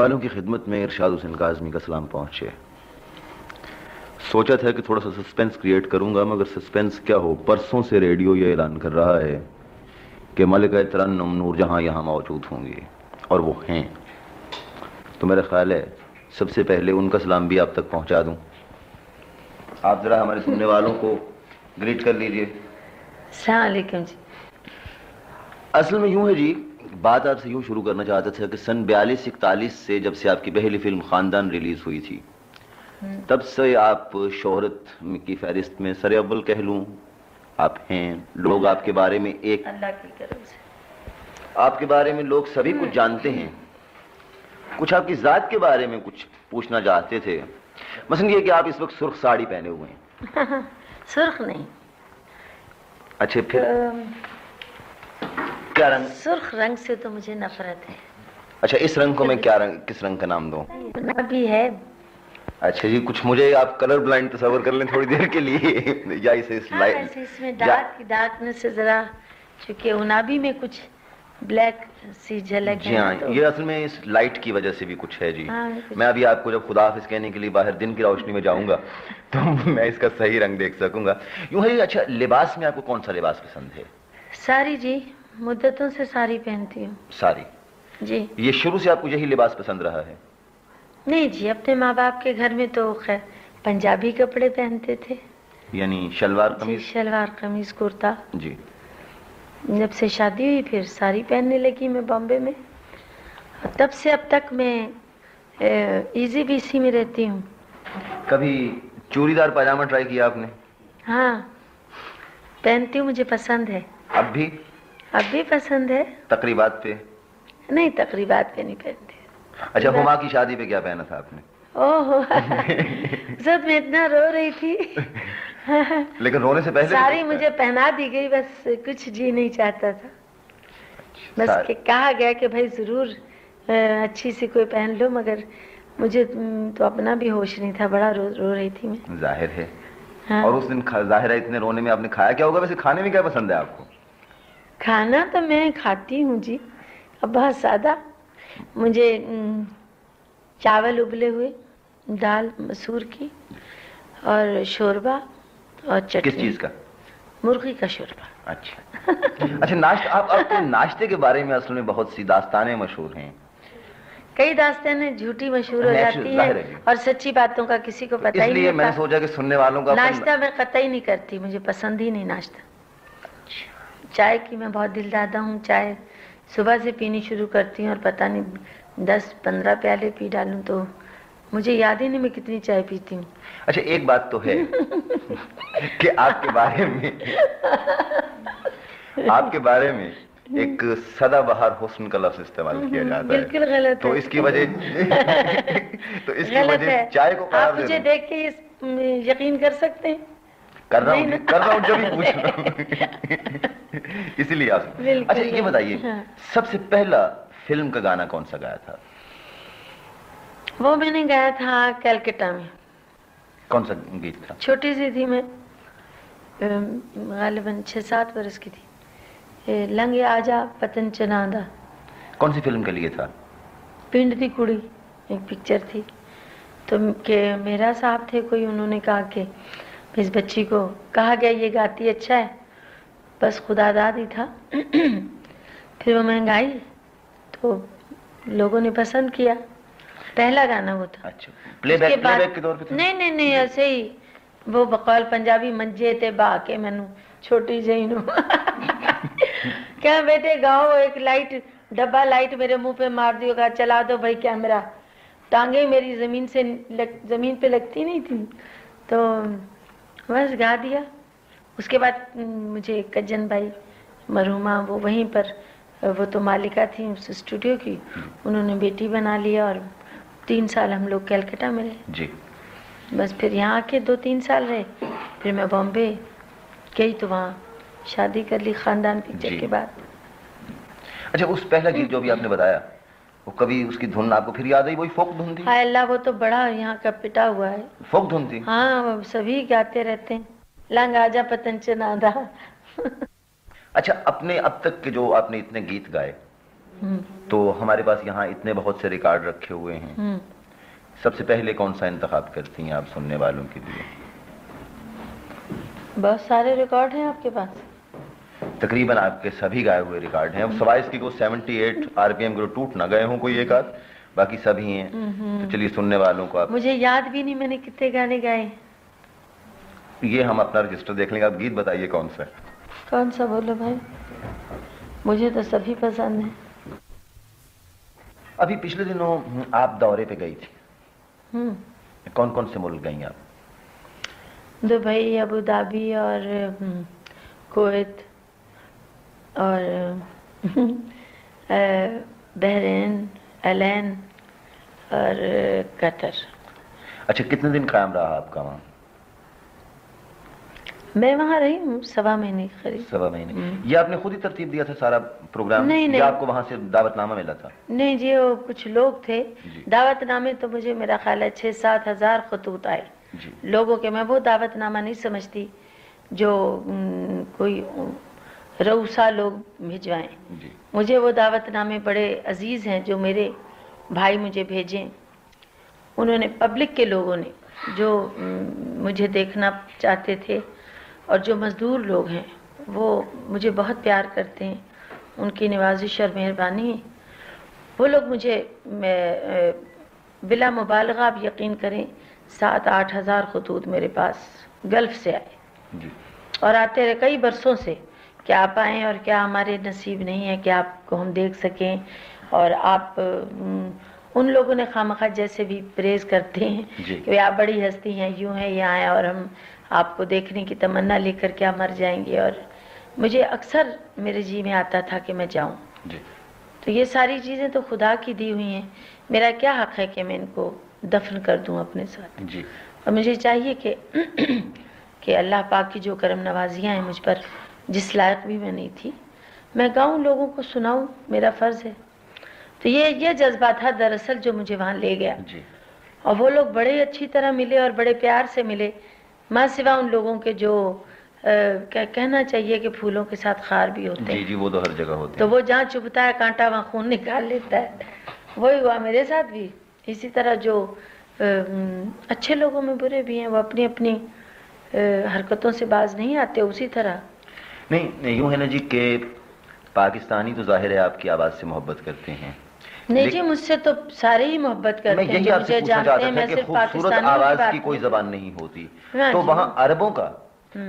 والوں کی خدمت میں ارشاد حسین کاظمی کا سلام پہنچے۔ سوچا تھا کہ تھوڑا سا سسپینس کریٹ کروں گا مگر سسپینس کیا ہو؟ پرسوں سے ریڈیو یہ اعلان کر رہا ہے کہ ملکہ ترنم نور جہاں یہاں موجود ہوں گی اور وہ ہیں۔ تو میرا خیال ہے سب سے پہلے ان کا سلام بھی آپ تک پہنچا دوں۔ آپ ذرا ہمارے سننے والوں کو گریٹ کر لیجیے۔ السلام علیکم جی۔ اصل میں یوں ہے جی بات آپ سے یوں شروع کرنا چاہتا تھا کہ سن بیالیس اکتالیس سے جب سے آپ کی پہلی فلم خاندان ریلیز ہوئی تھی تب سے آپ شہرت کی فہرست میں سر اول کہہ لوں آپ ہیں لوگ آپ کے بارے میں ایک اللہ کی آپ کے بارے میں لوگ سبھی کچھ جانتے ہیں۔ کچھ آپ کی ذات کے بارے میں کچھ پوچھنا چاہتے تھے۔ مثلا یہ کہ آپ اس وقت سرخ ساڑی پہنے ہوئے ہیں۔ سرخ نہیں۔ اچھا پھر؟ کیا رنگ؟ سرخ رنگ سے تو مجھے نفرت ہے۔ اچھا اس رنگ کو میں کیا رنگ کس رنگ کا نام دوں؟ ابھی ہے۔ اچھا جی کچھ مجھے آپ کلر بلائنڈ تصور کر لیں تھوڑی دیر کے لیے۔ یا اسے اس ہاں، لائٹ اس میں ڈارک کی ڈارکنس سے ذرا چونکہ انابی میں کچھ بلیک سی جھلک جی ہے ہاں یہ اصل میں اس لائٹ کی وجہ سے بھی کچھ ہے جی۔ ہاں، میں ابھی آپ کو جب خدا حافظ کہنے کے لیے باہر دن کی روشنی میں جاؤں گا تو میں اس کا صحیح رنگ دیکھ سکوں گا۔ یوں ہے اچھا لباس میں آپ کو کون سا لباس پسند ہے؟ ساری جی۔ مدتوں سے ساری پہنتی ہوں۔ ساری؟ جی۔ یہ شروع سے آپ کو یہی لباس پسند رہا ہے؟ نہیں جی اپنے ماں باپ کے گھر میں تو خیر پنجابی کپڑے پہنتے تھے۔ یعنی شلوار جی قمیض؟ شلوار قمیض کرتا۔ جی۔ جب سے شادی ہوئی پھر ساری پہننے لگی میں بامبے میں۔ تب سے اب تک میں ایزی بی سی میں رہتی ہوں۔ کبھی چوری دار پاجامہ ٹرائی کیا آپ نے؟ ہاں پہنتی ہوں مجھے پسند ہے۔ اب بھی؟ اب بھی پسند ہے؟ تقریبات پہ؟ نہیں تقریبات پہ نہیں پہنتی۔ اچھا ہما کی شادی پہ کیا پہنا تھا آپ نے؟ اوہ سب میں اتنا رو رہی تھی۔ لیکن رونے سے پہلے ساری مجھے پہنا دی گئی بس کچھ جی نہیں چاہتا تھا۔ بس سار- کہ کہا گیا کہ بھائی ضرور اچھی سی کوئی پہن لو مگر مجھے تو اپنا بھی ہوش نہیں تھا بڑا رو رو رہی تھی میں۔ ظاہر ہے۔ ہاں۔ اور اس دن ظاہر ہے اتنے رونے میں آپ نے کھایا کیا ہوگا؟ ویسے کھانے میں کیا پسند ہے آپ کو؟ کھانا تو میں کھاتی ہوں جی۔ اب بہت سادہ۔ مجھے چاول ابلے ہوئے دال مسور کی اور شوربہ اور چٹنی۔ کس چیز کا؟ مرغی کا شوربہ۔ اچھا۔ اچھا ناشتہ آپ آپ کے ناشتے کے بارے میں اصل میں بہت سی داستانیں مشہور ہیں۔ کئی داستانیں جھوٹی مشہور ہو جاتی ہیں جی۔ اور سچی باتوں کا کسی کو پتہ اس ہی لیے نہیں میں نے سوچا کہ سننے والوں کا ناشتہ میں قطعی نہیں کرتی مجھے پسند ہی نہیں ناشتہ۔ چائے کی میں بہت دل دادا ہوں چائے صبح سے پینی شروع کرتی ہوں اور پتہ نہیں دس پندرہ پیالے پی ڈالوں تو مجھے یاد ہی نہیں میں کتنی چائے پیتی ہوں۔ اچھا ایک بات تو ہے کہ آپ کے بارے میں آپ کے بارے میں ایک سدا بہار حسن کا لفظ استعمال کیا جاتا ہے۔ بالکل غلط تو اس کی وجہ تو اس کی وجہ چائے کو آپ مجھے دیکھ کے یقین کر سکتے ہیں؟ کر رہا ہوں کر رہا ہوں جب ہی پوچھ رہا ہوں۔ اسی لیے آپ اچھا یہ بتائیے ہاں۔ سب سے پہلا فلم کا گانا کون سا گایا تھا؟ وہ میں نے گایا تھا کلکٹا میں۔ کون سا گیت تھا؟ چھوٹی سی تھی میں۔ غالباً چھ سات برس کی تھی۔ لنگ آجا پتن چنادا کون سی فلم کے لیے تھا؟ پنڈ دی کڑی ایک پکچر تھی۔ تو کہ میرا صاحب تھے کوئی انہوں نے کہا کہ اس بچی کو کہا گیا یہ گاتی اچھا ہے۔ بس خدا داد ہی تھا۔ پھر وہ میں گائی تو لوگوں نے پسند کیا۔ پہلا گانا وہ تھا۔ اچھا۔ نہیں نہیں نہیں ایسے ہی۔ وہ بقول پنجابی منجے تے با کے مینو چھوٹی جہی نو۔ کیا بیٹے گاؤ ایک لائٹ ڈبا لائٹ میرے منہ پہ مار دیو گا چلا دو بھائی کیمرہ۔ ٹانگیں میری زمین سے لگ زمین پہ لگتی نہیں تھی تو بس گا دیا۔ اس کے بعد مجھے کجن بھائی مرحومہ وہ وہیں پر وہ تو مالکہ تھی اس اسٹوڈیو کی انہوں نے بیٹی بنا لیا اور تین سال ہم لوگ کلکٹا میں رہے۔ جی۔ بس پھر یہاں آ کے دو تین سال رہے۔ پھر میں بامبے گئی تو وہاں شادی کر لی خاندان پکچر جی۔ کے بعد۔ اچھا اس پہلا گیت جو بھی آپ نے بتایا وہ کبھی اس کی دھن آپ کو پھر یاد آئی؟ وہی فوک دھن تھی؟ ہائے اللہ وہ تو بڑا یہاں کا پٹا ہوا ہے۔ فوک دھن تھی؟ ہاں سبھی گاتے رہتے ہیں۔ لنگ آجا پتن چنادا اچھا اپنے اب تک کے جو آپ نے اتنے گیت گائے تو ہمارے پاس یہاں اتنے بہت سے ریکارڈ رکھے ہوئے ہیں۔ سب سے پہلے کون سا انتخاب کرتی ہیں آپ سننے والوں کے لیے؟ بہت سارے ریکارڈ ہیں آپ کے پاس۔ تقریباً آپ کے سبھی گائے ہوئے ریکارڈ ہیں۔ سوائے اس کی کوئی seventy eight R P M کے ٹوٹ نہ گئے ہوں کوئی ایک آدھ باقی سبھی ہیں۔ تو چلیے سننے والوں کو آپ مجھے یاد بھی نہیں میں نے کتنے گانے گائے۔ ہیں۔ یہ ہم اپنا رجسٹر دیکھ لیں گے۔ آپ گیت بتائیے کون سا کون سا بولو بھائی؟ مجھے تو سبھی پسند ہیں۔ ابھی پچھلے دنوں آپ دورے پہ گئی تھی۔ کون کون سے ملک گئی آپ؟ دبئی ابو دھابی اور کویت اور بحرین الین اور قطر۔ اچھا کتنے دن قائم رہا آپ کا وہاں؟ میں وہاں رہی ہوں سوا مہینے کی قریب۔ سوا مہینے۔ یہ آپ نے خود ہی ترتیب دیا تھا سارا پروگرام؟ نہیں، آپ کو وہاں سے دعوت نامہ ملا تھا؟ نہیں جی وہ کچھ لوگ تھے۔ جی۔ دعوت نامے تو مجھے میرا خیال ہے چھ سات ہزار خطوط آئے۔ جی۔ لوگوں کے میں وہ دعوت نامہ نہیں سمجھتی جو کوئی روسا لوگ بھجوائیں۔ جی۔ مجھے وہ دعوت نامے بڑے عزیز ہیں جو میرے بھائی مجھے بھیجیں انہوں نے پبلک کے لوگوں نے جو مجھے دیکھنا چاہتے تھے۔ اور جو مزدور لوگ ہیں وہ مجھے بہت پیار کرتے ہیں۔ ان کی نوازش اور مہربانی۔ وہ لوگ مجھے بلا مبالغہ آپ یقین کریں سات آٹھ ہزار خطوط میرے پاس گلف سے آئے۔ جی۔ اور آتے رہے کئی برسوں سے کہ آپ آئیں اور کیا ہمارے نصیب نہیں ہے کہ آپ کو ہم دیکھ سکیں۔ اور آپ ان لوگوں نے خامخواہ جیسے بھی پریز کرتے ہیں جی۔ کہ آپ بڑی ہستی ہیں یوں ہیں یہ آئیں اور ہم آپ کو دیکھنے کی تمنا لے کر کیا مر جائیں گے اور مجھے اکثر میرے جی میں آتا تھا کہ میں جاؤں۔ جی۔ تو یہ ساری چیزیں تو خدا کی دی ہوئی ہیں۔ میرا کیا حق ہے کہ میں ان کو دفن کر دوں اپنے ساتھ؟ جی۔ اور مجھے چاہیے کہ کہ اللہ پاک کی جو کرم نوازیاں ہیں مجھ پر جس لائق بھی میں نہیں تھی میں گاؤں لوگوں کو سناؤں میرا فرض ہے۔ تو یہ یہ جذبہ تھا دراصل جو مجھے وہاں لے گیا۔ جی۔ اور وہ لوگ بڑے اچھی طرح ملے اور بڑے پیار سے ملے۔ ماں سوا ان لوگوں کے جو کہنا چاہیے کہ پھولوں کے ساتھ خار بھی ہوتے جی ہیں۔ جی وہ تو ہر جگہ ہوتے تو وہ جہاں چبھتا ہے کانٹا وہاں خون نکال لیتا ہے۔ وہی ہوا میرے ساتھ بھی۔ اسی طرح جو اچھے لوگوں میں برے بھی ہیں وہ اپنی اپنی حرکتوں سے باز نہیں آتے اسی طرح۔ نہیں، یوں ہے نا جی کہ پاکستانی تو ظاہر ہے آپ کی آواز سے محبت کرتے ہیں۔ نہیں جی مجھ سے تو سارے ہی محبت میں کرتے ہیں یہی جو آپ سے پوچھنا چاہتا تھا میں کہ خوبصورت آواز کی کوئی۔ زبان نہیں ہوتی ہاں تو جی۔ وہاں عربوں کا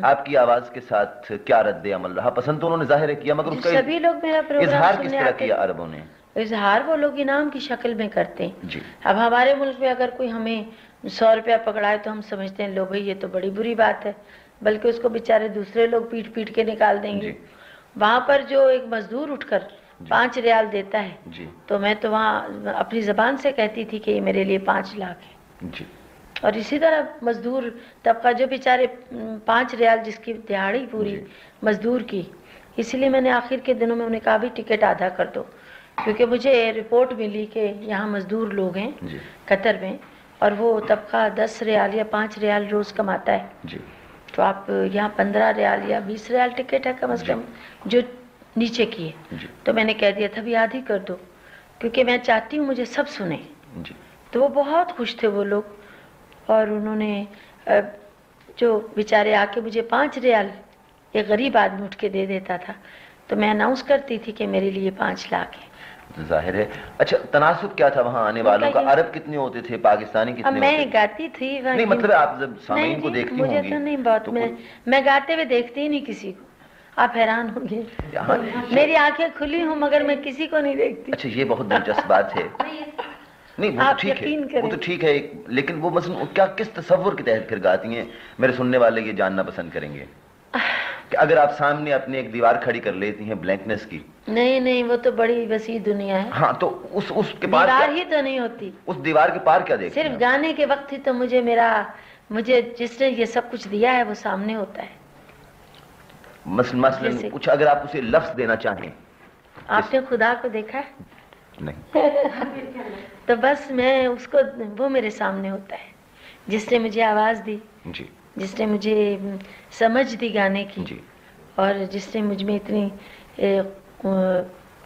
آپ کی آواز کے ساتھ کیا رد عمل رہا پسند تو انہوں نے ظاہر کیا مگر اس کا لوگ اظہار کس طرح کیا۔ عربوں نے اظہار وہ لوگ انعام کی شکل میں کرتے ہیں جی اب ہمارے ملک میں اگر کوئی ہمیں سو روپیہ پکڑائے تو ہم سمجھتے ہیں لو بھائی یہ تو بڑی بری بات ہے بلکہ اس کو بیچارے دوسرے لوگ پیٹ پیٹ کے نکال دیں گے جی۔ وہاں پر جو ایک مزدور اٹھ کر پانچ ریال دیتا ہے۔ جی۔ تو میں تو وہاں اپنی زبان سے کہتی تھی کہ یہ میرے لیے پانچ لاکھ ہے۔ جی۔ اور اسی طرح مزدور طبقہ جو بیچارے پانچ ریال جس کی دہاڑی پوری جی۔ مزدور کی اسی لیے میں نے آخر کے دنوں میں انہیں کہا بھی ٹکٹ آدھا کر دو کیونکہ مجھے رپورٹ ملی کہ یہاں مزدور لوگ ہیں جی۔ قطر میں اور وہ طبقہ دس ریال یا پانچ ریال روز کماتا ہے۔ جی۔ تو آپ یہاں پندرہ ریال یا بیس ریال ٹکٹ ہے کم از کم جو نیچے کی ہے جی۔ تو میں نے کہہ دیا تھا بھی آدھی کر دو کیونکہ میں چاہتی ہوں مجھے سب سنیں۔ جی۔ تو وہ بہت خوش تھے وہ لوگ اور انہوں نے جو بیچارے آ کے مجھے پانچ ریال ایک غریب آدمی اٹھ کے دے دیتا تھا تو میں اناؤنس کرتی تھی کہ میرے لیے پانچ لاکھ ہے ظاہر ہے۔ اچھا تناسب کیا تھا وہاں آنے والوں کا عرب کتنے ہوتے تھے؟ پاکستانی کتنے میں گاتی تھی نہیں مطلب آپ جب سامعین کو جی، دیکھتی مجھے ہوں گی تو نہیں بہت میں گاتے ہوئے دیکھتی ہی نہیں کسی کو۔ آپ حیران ہوں گے۔ میری آنکھیں کھلی ہوں مگر میں کسی کو نہیں دیکھتی۔ اچھا یہ بہت دلچسپ بات ہے۔ نہیں وہ ٹھیک ہے۔ وہ تو ٹھیک ہے لیکن وہ مثلا کیا کس تصور کے تحت پھر گاتی ہیں؟ میرے سننے والے یہ جاننا پسند کریں گے کہ اگر آپ سامنے اپنے ایک دیوار کھڑی کر لیتی ہیں بلینکنس کی۔ نہیں نہیں وہ تو بڑی وسیع دنیا ہے۔ ہاں تو اس اس کے پار دیوار ہی تو نہیں ہوتی۔ اس دیوار کے پار کیا دیکھتے صرف گانے کے وقت ہی تو مجھے میرا مجھے جس نے یہ سب کچھ دیا ہے وہ سامنے ہوتا ہے۔ مثلا کچھ اگر آپ اسے لفظ دینا چاہیں۔ آپ نے خدا کو دیکھا ہے؟ نہیں۔ تو بس میں اس کو وہ میرے سامنے ہوتا ہے۔ جس نے مجھے آواز دی۔ جی۔ جس نے مجھے سمجھ دی گانے کی۔ جی۔ اور جس نے مجھ میں اتنی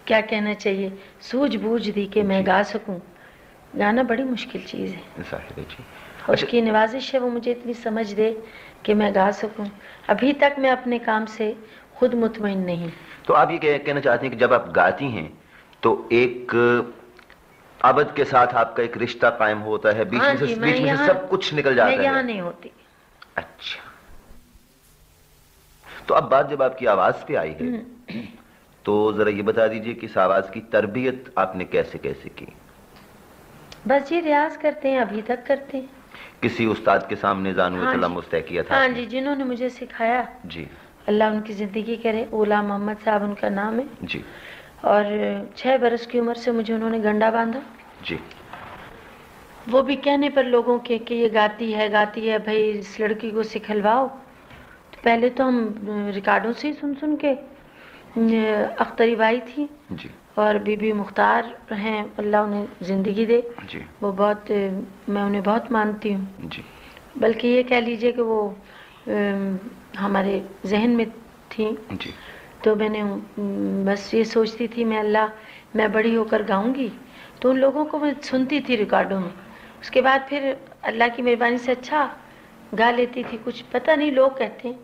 کیا کہنا چاہیے؟ سوجھ بوجھ دی کہ میں جی۔ گا سکوں۔ گانا بڑی مشکل چیز ہے۔ ظاہر ہے جی۔ اس اچھا۔ کی نوازش ہے وہ مجھے اتنی سمجھ دے کہ میں گا سکوں۔ ابھی تک میں اپنے کام سے خود مطمئن نہیں۔ تو آپ یہ کہ- کہنا چاہتے ہیں کہ جب آپ گاتی ہیں تو ایک عبد کے ساتھ آپ کا ایک رشتہ قائم ہوتا ہے بیچ ہاں میں سے جی، میں بیچ میں سے یہاں- سب کچھ نکل جاتا میں یہاں ہے نہیں ہوتی۔ اچھا۔ تو اب بات جب آپ کی آواز پہ آئی ہے تو ذرا یہ بتا دیجیے کہ اس آواز کی تربیت آپ نے کیسے کیسے کی؟ بس یہ ریاض کرتے ہیں ابھی تک کرتے ہیں۔ کسی استاد کے سامنے زانو ہاں سلام جی۔ کیا تھا؟ ہاں؟ جی جنہوں نے مجھے سکھایا۔ جی۔ اللہ ان کی زندگی کرے۔ اولا محمد صاحب ان کا نام ہے۔ جی۔ اور چھ برس کی عمر سے مجھے انہوں نے گنڈا باندھا۔ جی۔ وہ بھی کہنے پر لوگوں کے کہ یہ گاتی ہے گاتی ہے بھائی اس لڑکی کو سکھلواؤ۔ تو پہلے تو ہم ریکارڈوں سے ہی سن سن کے اختری بائی تھی جی۔ اور بی بی مختار ہیں اللہ انہیں زندگی دے۔ جی۔ وہ بہت میں انہیں بہت مانتی ہوں۔ جی۔ بلکہ یہ کہہ لیجیے کہ وہ ہمارے ذہن میں تھیں۔ جی۔ تو میں نے بس یہ سوچتی تھی میں اللہ میں بڑی ہو کر گاؤں گی۔ تو ان لوگوں کو میں سنتی تھی ریکارڈوں میں۔ اس کے بعد پھر اللہ کی مہربانی سے اچھا گا لیتی تھی۔ کچھ پتہ نہیں لوگ کہتے ہیں۔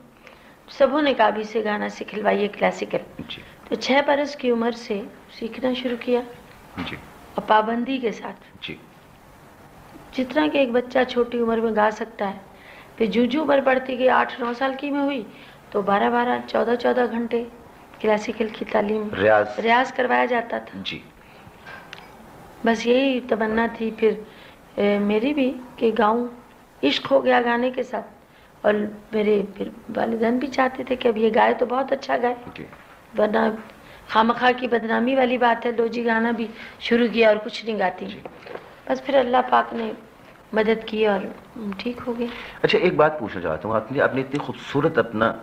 سبوں نے کہا بھی سے گانا سکھلوائیے کلاسیکل۔ جی۔ تو چھ برس کی عمر سے سیکھنا شروع کیا جی۔ اور پابندی کے ساتھ۔ جی۔ جتنا کہ ایک بچہ چھوٹی عمر میں گا سکتا ہے۔ پھر جو جو عمر بڑھتی گئی آٹھ نو سال کی میں ہوئی تو بارہ بارہ چودہ چودہ گھنٹے کلاسیکل کی تعلیم ریاض۔ ریاض کروایا جاتا تھا۔ جی۔ بس یہی تمنا تھی۔ پھر میری بھی کہ گاؤں عشق ہو گیا گانے کے ساتھ۔ اور میرے پھر والدین بھی چاہتے تھے کہ اب یہ گائے تو بہت اچھا گائے۔ جی ورنہ خامخواہ کی بدنامی والی بات ہے لو جی گانا بھی شروع کیا اور کچھ نہیں گاتی۔ بس پھر اللہ پاک نے مدد کی اور ٹھیک ہو گیا اچھا ایک بات پوچھنا چاہتا ہوں آپ نے آپ نے اتنی خوبصورت اپنا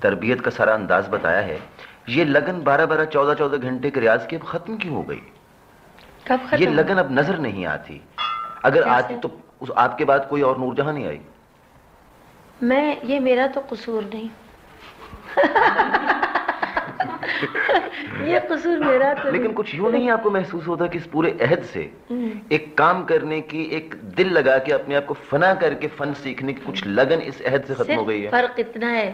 تربیت کا سارا انداز بتایا ہے۔ یہ لگن بارہ بارہ چودہ چودہ گھنٹے کے ریاض کی اب ختم کیوں ہو گئی؟ کب یہ ختم لگن اب نظر نہیں آتی۔ اگر؟ آتی تو آپ کے بعد کوئی اور نور جہاں نہیں آئی؟ میں یہ میرا تو قصور نہیں۔ یہ قصور میرا تو لیکن کچھ یوں نہیں آپ کو محسوس ہوتا کہ اس پورے عہد سے۔ ایک کام کرنے کی ایک دل لگا کے اپنے آپ کو فنا کر کے فن سیکھنے کی کچھ لگن اس عہد سے ختم ہو گئی ہے۔ فرق اتنا ہے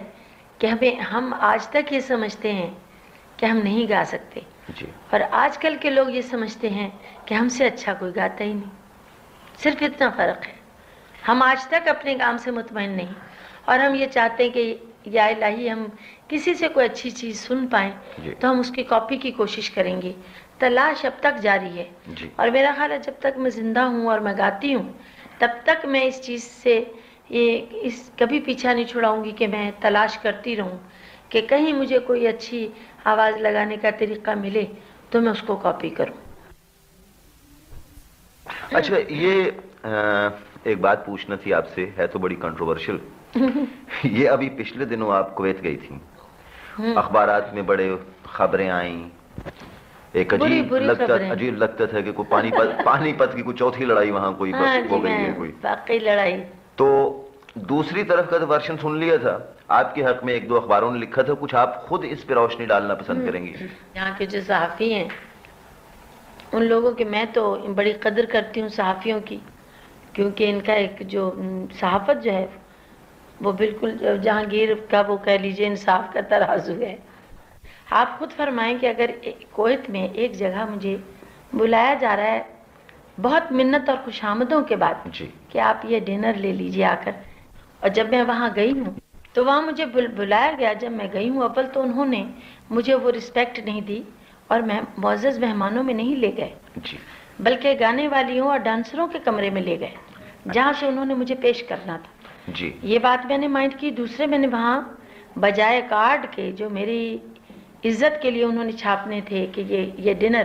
کہ ہمیں ہم آج تک یہ سمجھتے ہیں کہ ہم نہیں گا سکتے۔ جی۔ اور آج کل کے لوگ یہ سمجھتے ہیں کہ ہم سے اچھا کوئی گاتا ہی نہیں۔ صرف اتنا فرق ہے۔ ہم آج تک اپنے کام سے مطمئن نہیں۔ اور ہم یہ چاہتے ہیں کہ یا الہی ہم کسی سے کوئی اچھی چیز سن پائیں جی۔ تو ہم اس کی کاپی کی کوشش کریں گے۔ تلاش اب تک جاری ہے۔ جی۔ اور میرا خیال ہے جب تک میں زندہ ہوں اور میں گاتی ہوں تب تک میں اس چیز سے یہ اس کبھی پیچھا نہیں چھڑاؤں گی کہ میں تلاش کرتی رہوں کہ کہیں مجھے کوئی اچھی آواز لگانے کا طریقہ ملے تو میں اس کو کاپی کروں۔ اچھا یہ ایک بات پوچھنا تھی آپ سے ہے تو بڑی کنٹروورشل یہ ابھی پچھلے دنوں آپ کویت گئی تھیں۔ اخبارات میں بڑے خبریں آئیں۔ ایک عجیب بری لگتا۔ عجیب لگتا تھا کہ کوئی پانی پت پانی پت کی کوئی چوتھی لڑائی وہاں کوئی ہاں جی ہو گئی ہے کوئی۔ واقعی لڑائی۔ تو دوسری طرف کا تو ورشن سن لیا تھا۔ آپ کے حق میں ایک دو اخباروں نے لکھا تھا کچھ آپ خود اس پہ روشنی ڈالنا پسند کریں گی یہاں کے جو صحافی ہیں ان لوگوں کے میں تو بڑی قدر کرتی ہوں صحافیوں کی کیونکہ ان کا ایک جو صحافت جو ہے وہ بالکل جہانگیر کا وہ کہہ لیجیے انصاف کا ترازو ہے۔ آپ خود فرمائیں کہ اگر کویت میں ایک جگہ مجھے بلایا جا رہا ہے بہت منت اور خوش آمدوں کے بعد جی۔ کہ آپ یہ ڈنر لے لیجیے آ کر۔ اور جب میں وہاں گئی ہوں تو وہاں مجھے بل- بلایا گیا۔ جب میں گئی ہوں اول تو انہوں نے مجھے وہ رسپیکٹ نہیں دی اور میں معزز مہمانوں میں نہیں لے گئے۔ جی۔ بلکہ گانے والیوں اور ڈانسروں کے کمرے میں لے گئے جہاں سے انہوں نے مجھے پیش کرنا تھا۔ جی۔ یہ بات میں نے مائنڈ کی دوسرے میں نے وہاں بجائے کارڈ کے جو میری عزت کے لیے انہوں نے چھاپنے تھے کہ یہ یہ ڈنر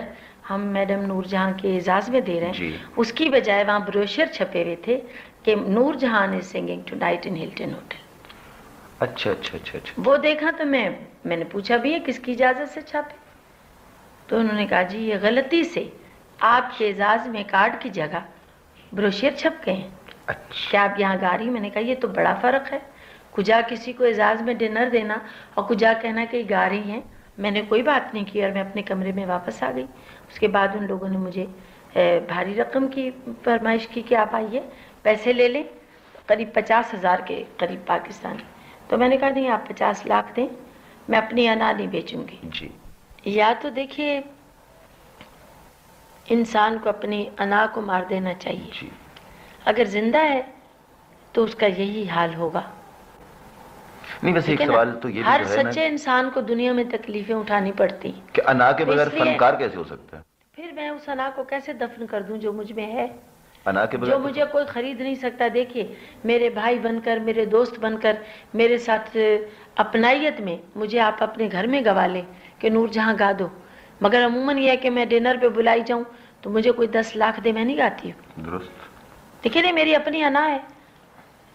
ہم میڈم نور جہاں کے اعزاز میں دے رہے ہیں۔ جی۔ اس کی بجائے وہاں بروشر چھپے ہوئے تھے کہ Noor Jahan is singing tonight in Hilton hotel اچھا اچھا اچھا اچھا۔ وہ دیکھا تو میں میں نے پوچھا بھی ہے کس کی اجازت سے چھاپے؟ تو انہوں نے کہا جی یہ غلطی سے آپ کے اعزاز میں کارڈ کی جگہ بروشر چھپ گئے ہیں۔ اچھا کیا آپ یہاں گا رہی میں نے کہا یہ تو بڑا فرق ہے۔ کجا کسی کو اعزاز میں ڈنر دینا اور کجا کہنا کہ یہ گا رہی ہیں میں نے کوئی بات نہیں کی اور میں اپنے کمرے میں واپس آ گئی۔ اس کے بعد ان لوگوں نے مجھے بھاری رقم کی فرمائش کی کہ آپ آئیے پیسے لے لیں۔ قریب پچاس ہزار کے قریب پاکستان۔ تو میں نے کہا نہیں آپ پچاس لاکھ دیں میں اپنی انا نہیں بیچوں گی۔ جی۔ یا تو دیکھیے انسان کو اپنی انا کو مار دینا چاہیے۔ جی۔ اگر زندہ ہے تو اس کا یہی حال ہوگا۔ نہیں ویسے ایک سوال تو یہ ہر سچے انسان کو دنیا میں تکلیفیں اٹھانی پڑتی کہ انا کے بغیر فنکار کیسے ہو سکتا ہے؟ پھر میں اس انا کو کیسے دفن کر دوں جو مجھ میں ہے؟ انا کے بغیر جو مجھے کوئی خرید نہیں سکتا دیکھیے میرے بھائی بن کر میرے دوست بن کر میرے ساتھ اپنائیت میں مجھے آپ اپنے گھر میں گوا لیں کہ نور جہاں گا دو۔ مگر عموماً یہ ہے کہ میں ڈنر پہ بلائی جاؤں تو مجھے کوئی دس لاکھ دے میں نہیں گاتی ہوں۔ درست۔ دیکھیے نہیں میری اپنی انا ہے۔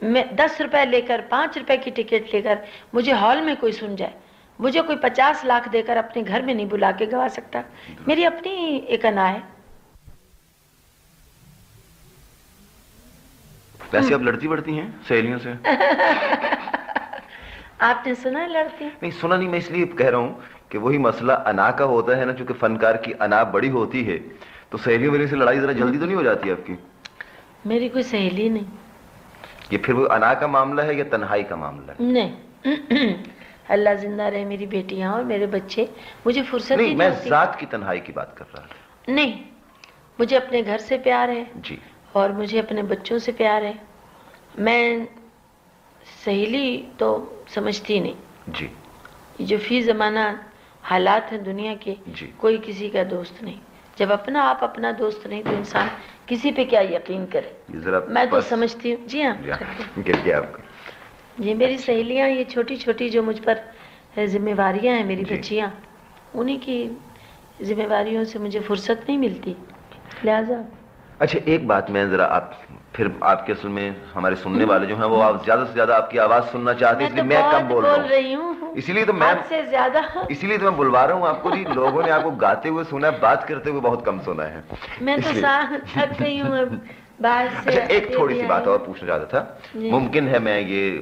میں دس روپے لے کر پانچ روپے کی ٹکٹ لے کر مجھے ہال میں کوئی سن جائے۔ مجھے کوئی پچاس لاکھ دے کر اپنے گھر میں نہیں بلا کے گوا سکتا۔ میری اپنی ایک انا ہے۔ ویسے اب لڑتی بڑھتی ہیں سہیلیوں سے؟ آپ نے سنا ہے لڑتی؟ نہیں سنا نہیں میں اس لیے کہہ رہا ہوں کہ وہی مسئلہ انا کا ہوتا ہے نا چونکہ فنکار کی انا بڑی ہوتی ہے۔ تو سہیلیوں میری سے لڑائی ذرا جلدی تو نہیں ہو جاتی آپ کی؟ میری کوئی سہیلی نہیں۔ یہ پھر وہ انا کا معاملہ ہے یا تنہائی کا معاملہ ہے؟ نہیں۔ اللہ زندہ رہے میری بیٹیاں اور میرے بچے۔ مجھے فرصت نہیں میں ذات کی تنہائی کی بات کر رہا ہوں نہیں مجھے اپنے گھر سے پیار ہے۔ جی۔ اور مجھے اپنے بچوں سے پیار ہے۔ میں سہیلی تو سمجھتی نہیں۔ جی۔ جو فی زمانہ حالات ہیں دنیا کے جی۔ کوئی کسی کا دوست نہیں۔ جب اپنا آپ اپنا دوست نہیں تو انسان کسی پہ کیا یقین کرے؟ میں تو سمجھتی ہوں۔ جی ہاں جی میری سہیلیاں یہ چھوٹی چھوٹی جو مجھ پر ذمہ واریاں ہیں میری جی۔ بچیاں انہیں کی ذمہ واریوں سے مجھے فرصت نہیں ملتی۔ لہذا۔ اچھا ایک بات میں ذرا آپ پھر آپ کے اصل میں ہمارے سننے والے جو ہیں وہ آپ زیادہ سے زیادہ آپ کی آواز سننا چاہتے ہیں اس لیے میں کم بول رہی ہوں۔ اسی لیے تو میں سے زیادہ۔ اسی لیے تو میں بلوا رہا ہوں آپ کو جی۔ لوگوں نے آپ کو گاتے ہوئے سنا ہے بات کرتے ہوئے بہت کم سنا ہے۔ میں تو تھک گئی ہوں اچھا ایک تھوڑی سی بات اور پوچھنا چاہتا تھا۔ جی۔ ممکن ہے میں یہ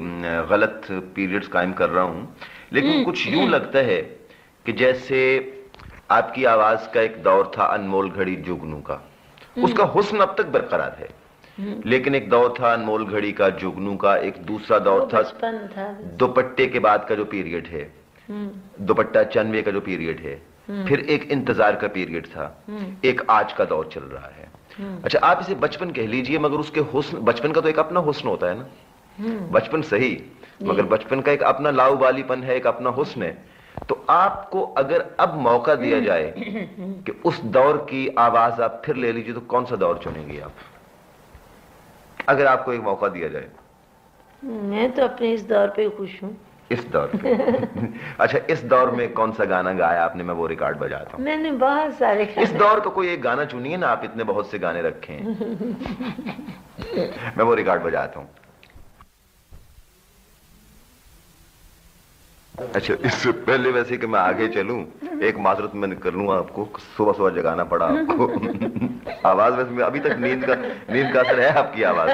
غلط پیریڈز قائم کر رہا ہوں۔ لیکن کچھ یوں لگتا ہے کہ جیسے آپ کی آواز کا ایک دور تھا انمول گھڑی جگنو کا۔ اس کا حسن اب تک برقرار ہے۔ لیکن ایک دور تھا انمول گھڑی کا جگنو کا ایک دوسرا دور تھا دوپٹے کے بعد کا جو پیریڈ ہے۔ دوپٹہ چنوے کا جو پیریڈ ہے۔ پھر ایک انتظار کا پیریڈ تھا۔ ایک آج کا دور چل رہا ہے۔ اچھا آپ اسے بچپن کہہ لیجیے مگر اس کے حسن بچپن کا تو ایک اپنا حسن ہوتا ہے نا۔ بچپن صحیح جی۔ مگر بچپن کا ایک اپنا لاؤ بالی پن ہے ایک اپنا حسن ہے۔ تو آپ کو اگر اب موقع دیا جائے کہ اس دور کی آواز آپ پھر لے لیجیے تو کون سا دور چنیں گے آپ؟ اگر آپ کو ایک موقع دیا جائے۔ میں تو اپنے اس دور پہ خوش ہوں۔ اس دور پہ۔ اچھا اس دور میں کون سا گانا گایا آپ نے؟ میں وہ ریکارڈ بجاتا ہوں۔ میں نے بہت سارے اس دور کا کوئی ایک گانا چنیے نا؟ آپ اتنے بہت سے گانے رکھے ہیں۔ میں وہ ریکارڈ بجاتا ہوں۔ اچھا اس سے پہلے ویسے کہ میں آگے چلوں ایک معذرت میں کر لوں آپ کو صبح صبح جگانا پڑا آپ کو۔ آواز ویسے ابھی تک نیند کا نیند کا اثر ہے آپ کی آواز۔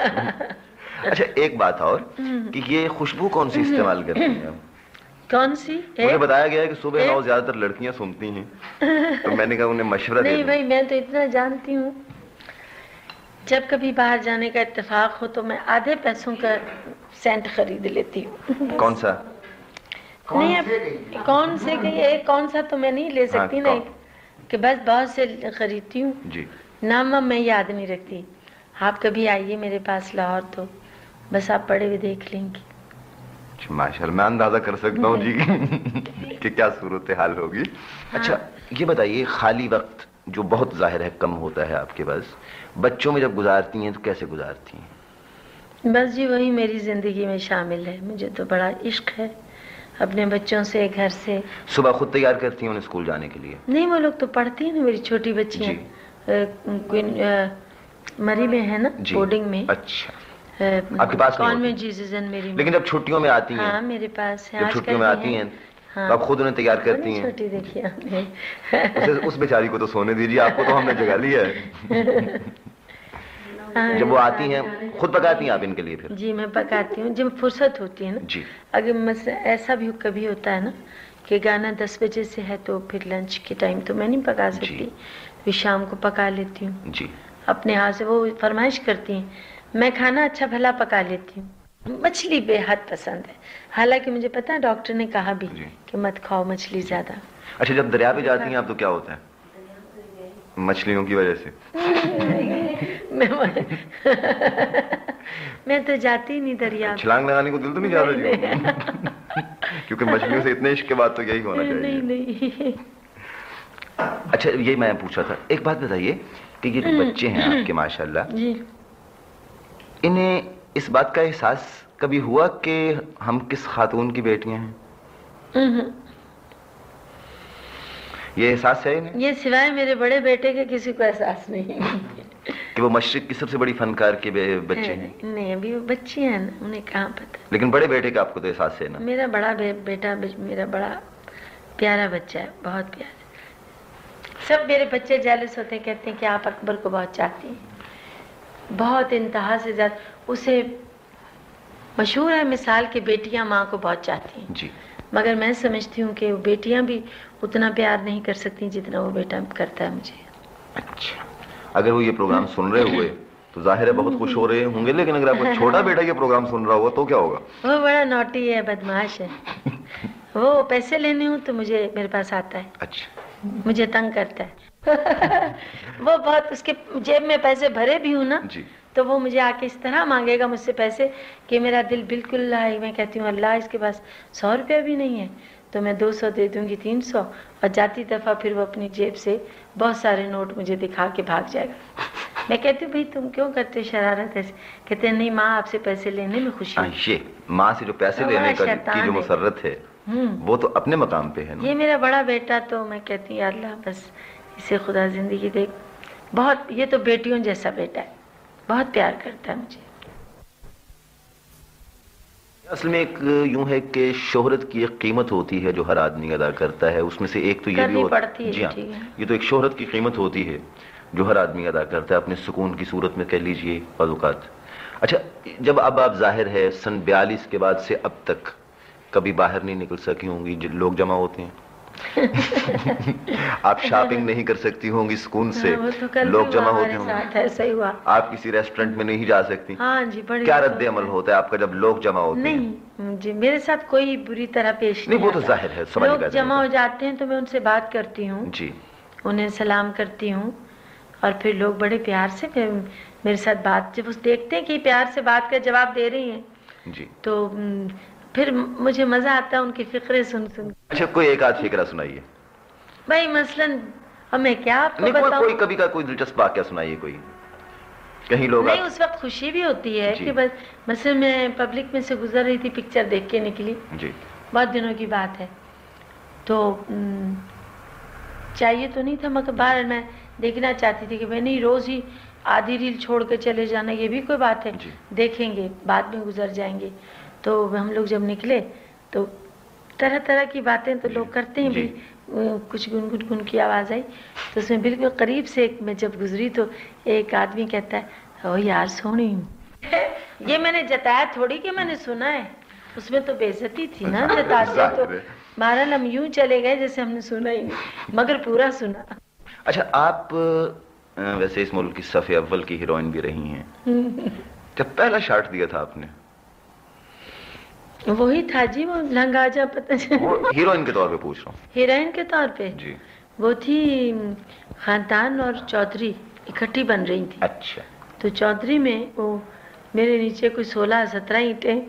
اچھا ایک بات اور کہ یہ خوشبو کون سی استعمال کرتی ہیں کون سی؟ مجھے بتایا گیا ہے کہ صبح نو زیادہ تر لڑکیاں سنتی ہیں۔ تو میں نے کہا انہیں مشورہ نہیں بھائی میں تو اتنا جانتی ہوں۔ جب کبھی باہر جانے کا اتفاق ہو تو میں آدھے پیسوں کا سینٹ خرید لیتی ہوں۔ کون سا؟ نہیں کون سے ایک کون سا تو میں نہیں لے ہاں، سکتی نا کہ بس بہت سے خریدتی ہوں۔ جی۔ نام میں یاد نہیں رکھتی۔ آپ کبھی آئیے میرے پاس لاہور تو بس آپ پڑھے ہوئے دیکھ لیں گے اچھا، ماشاء اللہ میں اندازہ کر سکتا ہوں جی۔ کہ کیا صورت حال ہوگی۔ ہاں۔ اچھا یہ بتائیے خالی وقت جو بہت ظاہر ہے کم ہوتا ہے آپ کے پاس بچوں میں جب گزارتی ہیں تو کیسے گزارتی ہیں؟ بس جی وہی میری زندگی میں شامل ہے۔ مجھے تو بڑا عشق ہے۔ اپنے بچوں سے گھر سے۔ صبح خود تیار کرتی ہیں اسکول جانے کے لیے؟ نہیں وہ لوگ تو پڑھتی ہیں نا میری چھوٹی بچی جی۔ مری میں ہے نا جی۔ بورڈنگ میں۔ اچھا۔ آپ کے پاس کون میں جیزن میری لیکن جب چھٹیوں میں آتی ہیں۔ ہاں میرے پاس ہے چھٹیوں میں آتی ہیں۔ ہاں۔ آپ خود انہیں تیار کرتی ہیں؟ چھوٹی دیکھیے اس بیچاری کو تو سونے دیجیے آپ کو تو ہم نے جگہ لی ہے۔ ہاں، جب وہ آتی ہیں خود پکاتی ہیں آپ ان کے لیے پھر؟ جی میں پکاتی ہوں۔ جب فرصت ہوتی ہے نا جی۔ اگر ایسا بھی کبھی ہوتا ہے نا کہ گانا دس بجے سے ہے تو پھر لنچ کے ٹائم تو میں نہیں پکا سکتی۔ جی۔ پھر شام کو پکا لیتی ہوں۔ جی۔ اپنے ہاتھ سے وہ فرمائش کرتی ہیں میں کھانا اچھا بھلا پکا لیتی ہوں۔ مچھلی بے حد پسند ہے۔ حالانکہ مجھے پتا ہے ڈاکٹر نے کہا بھی جی۔ کہ مت کھاؤ مچھلی زیادہ۔ اچھا جب دریا پہ جاتی ہیں آپ تو کیا ہوتا ہے؟ مچھلیوں کی وجہ سے۔ میں تو جاتی ہی نہیں دریا چھلانگ لگانے کو دل تو نہیں جاتا جی کیونکہ مچھلیوں سے اتنے عشق کے بعد تو یہی ہونا چاہیے۔ نہیں اچھا یہ میں پوچھا تھا۔ ایک بات بتائیے کہ یہ جو بچے ہیں آپ کے ماشاء اللہ جی۔ انہیں اس بات کا احساس کبھی ہوا کہ ہم کس خاتون کی بیٹیاں ہیں؟ یہ احساس ہے انہیں یہ سوائے میرے بڑے بیٹے کے کسی کو احساس نہیں کہ وہ مشرق کی سب سے بڑی فنکار کے بچے ہیں۔ نہیں ابھی وہ بچی ہیں نا انہیں کہاں پتہ؟ لیکن بڑے بیٹے کا آپ کو تو احساس ہے نا؟ میرا بڑا بیٹا میرا بڑا پیارا بچہ ہے بہت پیارا۔ سب میرے بچے جالس ہوتے ہیں کہتے ہیں کہ آپ اکبر کو بہت چاہتی ہیں۔ بہت انتہا سے زیادہ اسے مشہور ہے مثال کہ بیٹیاں ماں کو بہت چاہتی ہیں۔ جی۔ مگر میں سمجھتی ہوں کہ وہ بیٹیاں بھی اتنا پیار نہیں کر سکتی جتنا وہ بیٹا کرتا ہے مجھے۔ اچھا۔ اگر وہ یہ پروگرام سن رہے ہوئے تو ظاہر ہے بہت خوش ہو رہے ہوں گے لیکن اگر آپ کو چھوٹا بیٹا یہ پروگرام سن رہا ہوا تو کیا ہوگا؟ وہ بڑا نوٹی ہے بدماش ہے۔ وہ پیسے لینے ہوں تو مجھے میرے پاس آتا ہے۔ اچھا۔ مجھے تنگ کرتا ہے۔ وہ بہت اس کے جیب میں پیسے بھرے بھی ہوں نا جی۔ تو وہ مجھے آ کے اس طرح مانگے گا مجھ سے پیسے کہ میرا دل بالکل لائی میں کہتی ہوں اللہ اس کے پاس سو روپیہ بھی نہیں ہے۔ تو میں دو سو دے دوں گی تین سو۔ اور جاتی دفعہ پھر وہ اپنی جیب سے بہت سارے نوٹ مجھے دکھا کے بھاگ جائے گا۔ میں کہتی ہوں بھائی تم کیوں کرتے شرارت ایسے؟ کہتے ہیں نہیں ماں آپ سے پیسے لینے میں خوشی ہاں، یہ ماں سے جو پیسے ہمارا لینے کا جو ہے۔ مسرت ہے ہے۔ وہ تو اپنے مقام پہ ہے یہ میرا بڑا بیٹا تو میں کہتی ہوں اللہ بس اسے خدا زندگی دے۔ بہت یہ تو بیٹیوں جیسا بیٹا ہے۔ بہت پیار کرتا ہے مجھے۔ اصل میں ایک یوں ہے کہ شہرت کی ایک قیمت ہوتی ہے جو ہر آدمی ادا کرتا ہے اس میں سے ایک تو یہ بھی پڑتی ہے، جی ہاں۔ یہ تو ایک شہرت کی قیمت ہوتی ہے جو ہر آدمی ادا کرتا ہے اپنے سکون کی صورت میں کہہ لیجیے بعض اوقات اچھا جب اب آپ ظاہر ہے سن بیالیس کے بعد سے اب تک کبھی باہر نہیں نکل سکی ہوں گی لوگ جمع ہوتے ہیں۔ آپ شاپنگ نہیں کر سکتی ہوں گی سکون سے۔ ہاں، کل لوگ جمع ہوتے ہوں ہوا۔ آپ کسی ریسٹورنٹ میں نہیں جا سکتی۔ ہاں جی کیا رد عمل ہوتا ہے آپ کا جب لوگ جمع ہوتے ہیں؟ نہیں جی میرے ساتھ کوئی بری طرح پیش نہیں وہ تو۔ ظاہر ہے لوگ جمع ہو جاتے ہیں تو میں ان سے بات کرتی ہوں۔ جی۔ انہیں سلام کرتی ہوں اور پھر لوگ بڑے پیار سے میرے ساتھ بات جب وہ دیکھتے ہیں کہ پیار سے بات کا جواب دے رہی ہیں جی۔ تو پھر مجھے مزہ آتا ہے ان کی فکریں سن سن۔ اچھا کوئی ایک آدھ فکرہ سنائیے۔ بھائی مثلا ہمیں کیا آپ کو بتاؤں؟ کوئی کبھی کا کوئی دلچسپ واقعہ سنائیے کوئی۔ کہیں لوگ نہیں اس وقت خوشی بھی ہوتی ہے جی۔ کہ بس مثلا میں پبلک میں سے گزر رہی تھی پکچر دیکھ کے نکلی۔ جی۔ بہت دنوں کی بات ہے۔ تو چاہیے تو نہیں تھا مگر باہر میں دیکھنا چاہتی تھی کہ میں نہیں روز ہی آدھی ریل چھوڑ کے چلے جانا یہ بھی کوئی بات ہے۔ جی۔ دیکھیں گے بعد میں گزر جائیں گے۔ تو ہم لوگ جب نکلے تو طرح طرح کی باتیں تو لوگ کرتے ہیں جی۔ بھی کچھ گنگن گن کی آواز آئی تو اس میں بالکل قریب سے میں جب گزری تو ایک آدمی کہتا ہے او یار سونی۔ یہ میں نے جتایا تھوڑی کہ میں نے سنا ہے۔ اس میں تو بےزتی تھی نا تو۔ مہاراج ہم یوں چلے گئے جیسے ہم نے سنا ہی نہیں مگر پورا سنا۔ اچھا آپ ویسے اس ملک کی صف اول کی ہیروئن بھی رہی ہیں۔ جب پہلا شارٹ دیا تھا آپ نے؟ وہی تھا جی وہ لنگا جا پتہ ہیروئن کے طور پہ پوچھ رہا ہوں۔ ہیروئن کے طور پہ؟ جی۔ وہ تھی خاندان اور چودھری اکٹھی بن رہی تھی۔ اچھا۔ تو چودھری میں وہ میرے نیچے کوئی سولہ سترہ اینٹیں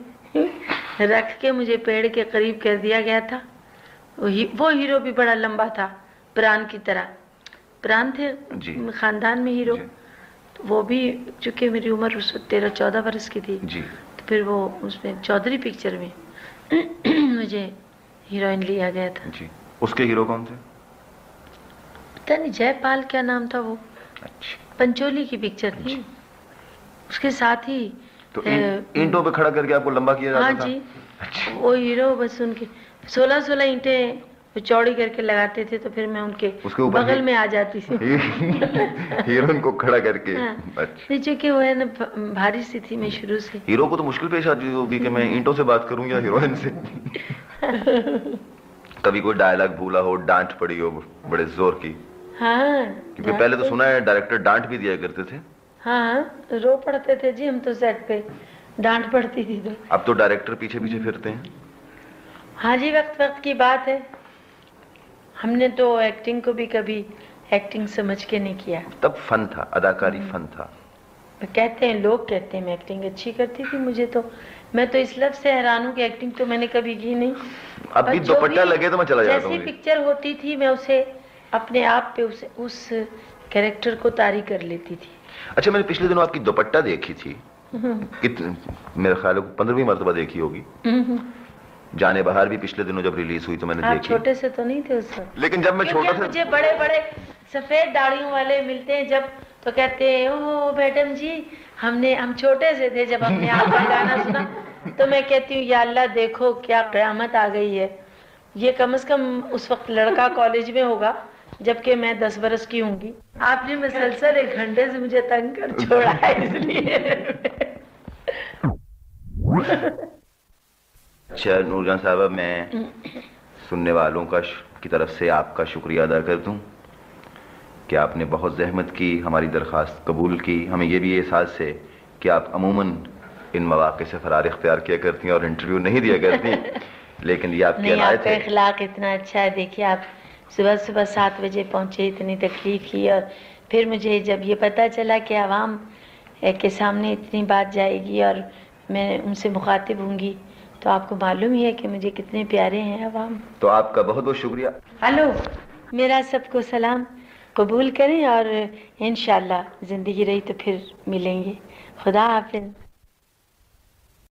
رکھ کے مجھے پیڑ کے قریب کر دیا گیا تھا۔ وہ ہیرو بھی بڑا لمبا تھا پران کی طرح۔ پران تھے جی۔ خاندان میں ہیرو۔ جی۔ تو وہ بھی چونکہ میری عمر اس وقت تیرہ چودہ برس کی تھی جی۔ تو پھر وہ اس میں چودھری پکچر میں مجھے ہیروئن لیا گیا تھا۔ جی۔ اس کے ہیرو کون تھے؟ پتہ نہیں جے پال کیا نام تھا وہ۔ اچھا۔ پنچولی کی پکچر تھی۔ اس کے ساتھ ہی تو اینٹوں پہ کھڑا کر کے آپ کو لمبا کیا ہاں جاتا تھا؟ جی۔ اچھا۔ وہ ہیرو بس ان کے سولہ سولہ اینٹیں چوڑی کر کے لگاتے تھے تو پھر میں ان کے بغل میں آ جاتی تھی۔ ہیروئن کو کھڑا کر کے۔ ہاں۔ اچھا۔ چونکہ وہ ہے نا بھاری سی تھی میں شروع سے۔ ہیرو کو تو مشکل پیش آتی ہوگی کہ میں اینٹوں سے بات کروں یا ہیروئن سے۔ کبھی کوئی ڈائلاگ بھولا ہو ڈانٹ پڑی ہو بڑے زور کی۔ ہاں۔ کیونکہ پہلے تو سنا ہے ڈائریکٹر ڈانٹ بھی دیا کرتے تھے۔ ہاں رو پڑتے تھے۔ جی ہم تو سیٹ پہ ڈانٹ پڑتی تھی تو۔ اب تو ڈائریکٹر پیچھے پیچھے پھرتے ہیں۔ ہاں جی وقت وقت کی بات ہے۔ ہم نے تو ایکٹنگ کو بھی کبھی ایکٹنگ سمجھ کے نہیں کیا۔ تب فن تھا اداکاری فن تھا۔ کہتے ہیں لوگ کہتے ہیں میں ایکٹنگ اچھی کرتی تھی مجھے تو میں تو اس لفظ سے حیران ہوں کہ ایکٹنگ تو میں نے کبھی کی نہیں۔ اب بھی دوپٹہ لگے تو میں چلا جاتا جیسی ہوں پکچر ہوتی تھی میں اسے اپنے آپ پہ اس اس کریکٹر کو طاری کر لیتی تھی۔ اچھا میں نے پچھلے دنوں آپ کی دوپٹہ دیکھی تھی۔ میرے خیال ہے پندرہویں مرتبہ دیکھی ہوگی۔ جانے بہار بھی پچھلے دنوں جب ریلیز ہوئی تو میں نے دیکھی۔ چھوٹے سے تو نہیں تھے اس وقت؟ لیکن جب میں چھوٹا تھا مجھے بڑے بڑے سفید داڑیوں والے ملتے ہیں جب تو کہتے ہیں او میڈم جی ہم نے ہم چھوٹے سے تھے جب ہم نے آپ کا گانا سنا۔ تو میں کہتی ہوں یا اللہ دیکھو کیا قیامت آ گئی ہے۔ یہ کم از کم اس وقت لڑکا کالج میں ہوگا جبکہ میں دس برس کی ہوں گی۔ آپ نے مسلسل ایک گھنٹے سے مجھے تنگ کر چھوڑا ہے اس لیے۔ اچھا نور جان صاحبہ میں سننے والوں کا کی طرف سے آپ کا شکریہ ادا کر دوں کہ آپ نے بہت زحمت کی ہماری درخواست قبول کی۔ ہمیں یہ بھی احساس ہے کہ آپ عموماً ان مواقع سے فرار اختیار کیا کرتی ہیں اور انٹرویو نہیں دیا کرتی لیکن یہ آپ کی عنایت آپ کا ہے۔ اخلاق اتنا اچھا ہے۔ دیکھیے آپ صبح صبح سات بجے پہنچے اتنی تکلیف کی اور پھر مجھے جب یہ پتہ چلا کہ عوام کے سامنے اتنی بات جائے گی اور میں ان سے مخاطب ہوں گی تو آپ کو معلوم ہی ہے کہ مجھے کتنے پیارے ہیں عوام۔ تو آپ کا بہت بہت شکریہ۔ ہلو میرا سب کو سلام۔ قبول کریں اور انشاءاللہ زندگی رہی تو پھر ملیں گے۔ خدا حافظ۔